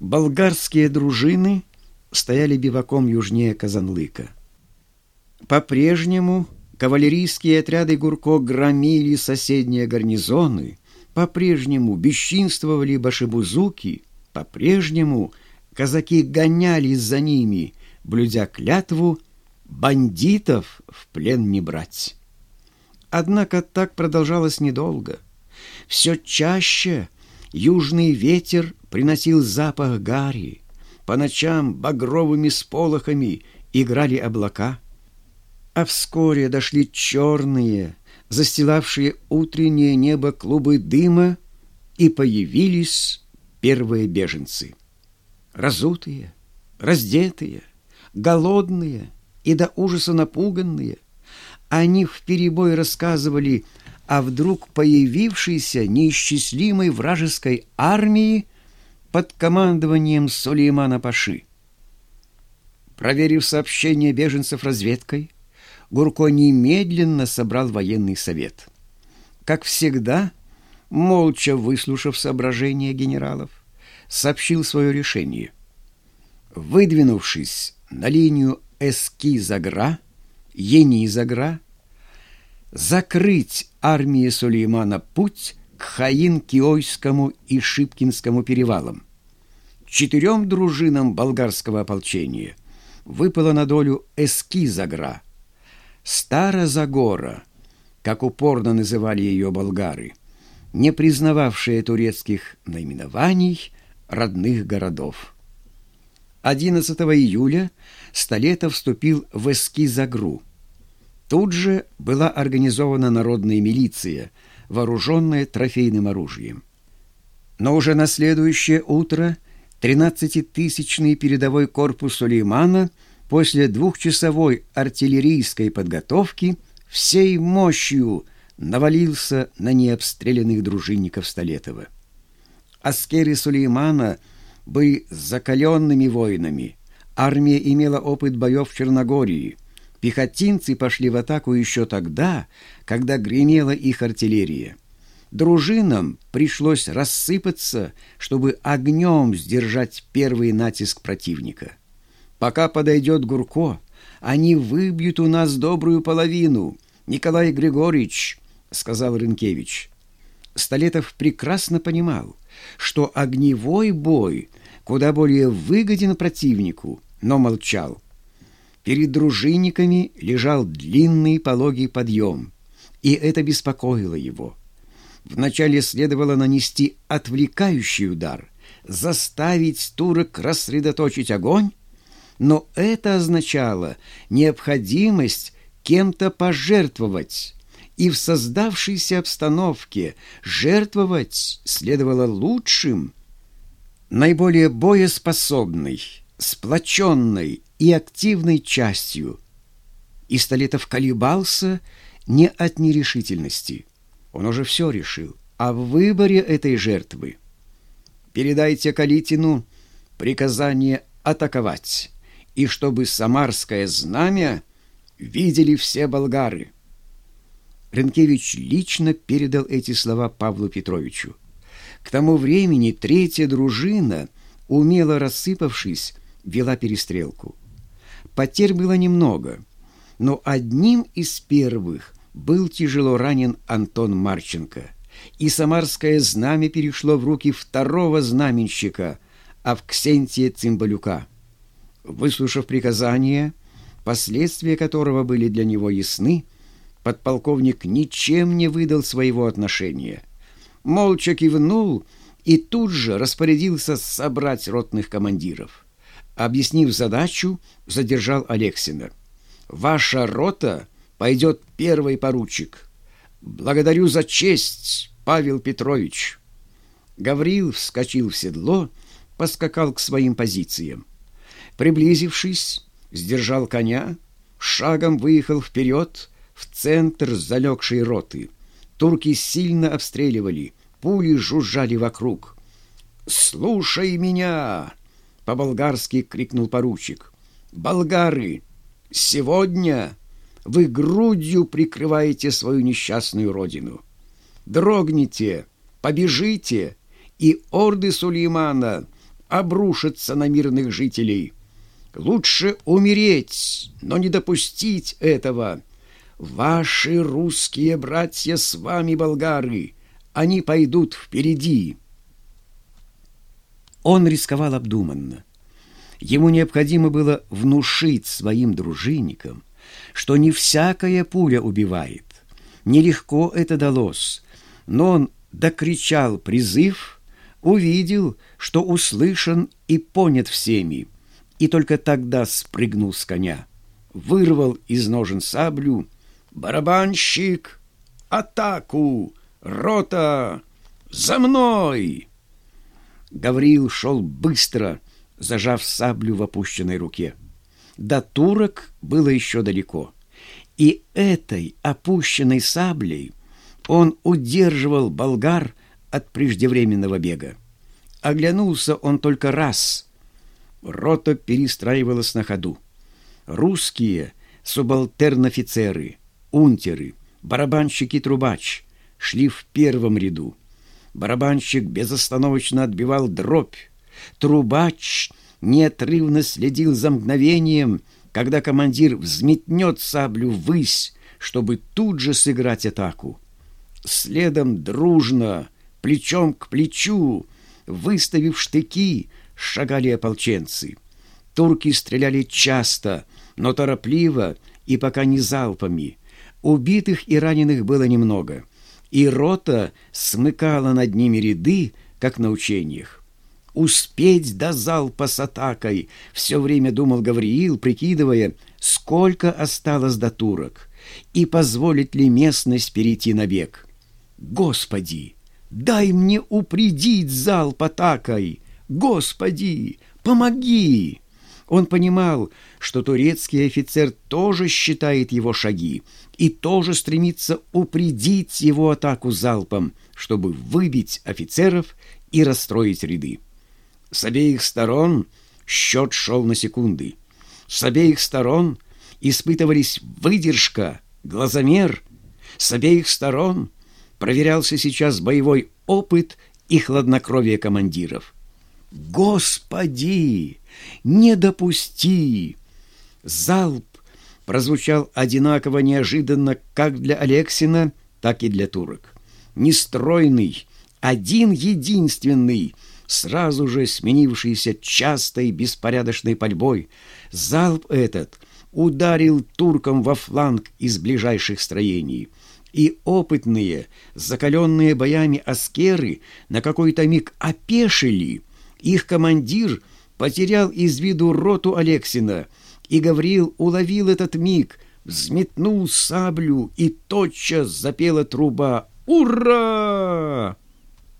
Болгарские дружины стояли биваком южнее Казанлыка. По-прежнему кавалерийские отряды Гурко громили соседние гарнизоны, по-прежнему бесчинствовали башибузуки, по-прежнему казаки гонялись за ними, блюдя клятву бандитов в плен не брать. Однако так продолжалось недолго. Все чаще южный ветер приносил запах гари, по ночам багровыми сполохами играли облака, а вскоре дошли черные, застилавшие утреннее небо клубы дыма, и появились первые беженцы. Разутые, раздетые, голодные и до ужаса напуганные, они вперебой рассказывали о вдруг появившейся неисчислимой вражеской армии под командованием Сулеймана Паши. Проверив сообщение беженцев разведкой, Гурко немедленно собрал военный совет. Как всегда, молча выслушав соображения генералов, сообщил свое решение. Выдвинувшись на линию Эски-Загра, Ени-Загра, закрыть армии Сулеймана путь к Хаин-Киойскому и Шипкинскому перевалам. Четырем дружинам болгарского ополчения выпало на долю Эски-Загра – Стара-Загора, как упорно называли ее болгары, не признававшие турецких наименований родных городов. 11 июля Столетов вступил в Эски-Загру. Тут же была организована народная милиция, вооруженная трофейным оружием. Но уже на следующее утро 13-тысячный передовой корпус Сулеймана – после двухчасовой артиллерийской подготовки всей мощью навалился на необстрелянных дружинников Столетова. Аскеры Сулеймана были закаленными воинами. Армия имела опыт боев в Черногории. Пехотинцы пошли в атаку еще тогда, когда гремела их артиллерия. Дружинам пришлось рассыпаться, чтобы огнем сдержать первый натиск противника. Пока подойдет Гурко, они выбьют у нас добрую половину. Николай Григорьевич, — сказал Рынкевич. Столетов прекрасно понимал, что огневой бой куда более выгоден противнику, но молчал. Перед дружинниками лежал длинный пологий подъем, и это беспокоило его. Вначале следовало нанести отвлекающий удар, заставить турок рассредоточить огонь, но это означало необходимость кем-то пожертвовать, и в создавшейся обстановке жертвовать следовало лучшим, наиболее боеспособной, сплоченной и активной частью. И Столетов колебался не от нерешительности. Он уже все решил о выборе этой жертвы. «Передайте Калитину приказание атаковать» и чтобы самарское знамя видели все болгары. Ренкевич лично передал эти слова Павлу Петровичу. К тому времени третья дружина, умело рассыпавшись, вела перестрелку. Потерь было немного, но одним из первых был тяжело ранен Антон Марченко, и самарское знамя перешло в руки второго знаменщика, Авксентия Цимбалюка. Выслушав приказание, последствия которого были для него ясны, подполковник ничем не выдал своего отношения. Молча кивнул и тут же распорядился собрать ротных командиров. Объяснив задачу, задержал Алексина. «Ваша рота пойдет первый поручик. Благодарю за честь, Павел Петрович». Гаврил вскочил в седло, поскакал к своим позициям. Приблизившись, сдержал коня, шагом выехал вперед в центр залегшей роты. Турки сильно обстреливали, пули жужжали вокруг. «Слушай меня!» — по-болгарски крикнул поручик. «Болгары, сегодня вы грудью прикрываете свою несчастную родину. Дрогните, побежите, и орды Сулеймана — обрушатся на мирных жителей. Лучше умереть, но не допустить этого. Ваши русские братья с вами, болгары, они пойдут впереди. Он рисковал обдуманно. Ему необходимо было внушить своим дружинникам, что не всякая пуля убивает. Нелегко это далось, но он докричал призыв, увидел, что услышан и понят всеми, и только тогда спрыгнул с коня, вырвал из ножен саблю «Барабанщик! Атаку! Рота! За мной!» Гавриил шел быстро, зажав саблю в опущенной руке. До турок было еще далеко, и этой опущенной саблей он удерживал болгар от преждевременного бега. Оглянулся он только раз. Рота перестраивалась на ходу. Русские субалтерн-офицеры, унтеры, барабанщики-трубач шли в первом ряду. Барабанщик безостановочно отбивал дробь. Трубач неотрывно следил за мгновением, когда командир взметнет саблю ввысь, чтобы тут же сыграть атаку. Следом дружно, плечом к плечу, выставив штыки, шагали ополченцы. Турки стреляли часто, но торопливо и пока не залпами. Убитых и раненых было немного — и рота смыкала над ними ряды, как на учениях. «Успеть до залпа с атакой!» — все время думал Гавриил, прикидывая, сколько осталось до турок, и позволит ли местность перейти на бег. «Господи, дай мне упредить залп атакой! Господи, помоги!» Он понимал, что турецкий офицер тоже считает его шаги и тоже стремится упредить его атаку залпом, чтобы выбить офицеров и расстроить ряды. С обеих сторон счет шел на секунды. С обеих сторон испытывались выдержка, глазомер. С обеих сторон проверялся сейчас боевой опыт и хладнокровие командиров. «Господи!» Не допусти!» Залп прозвучал одинаково неожиданно как для Алексина, так и для турок. Нестройный, один единственный, сразу же сменившийся частой беспорядочной пальбой, залп этот ударил туркам во фланг из ближайших строений, и опытные, закаленные боями аскеры на какой-то миг опешили. Их командир — потерял из виду роту Алексина, и Гавриил уловил этот миг, взметнул саблю, и тотчас запела труба «Ура!»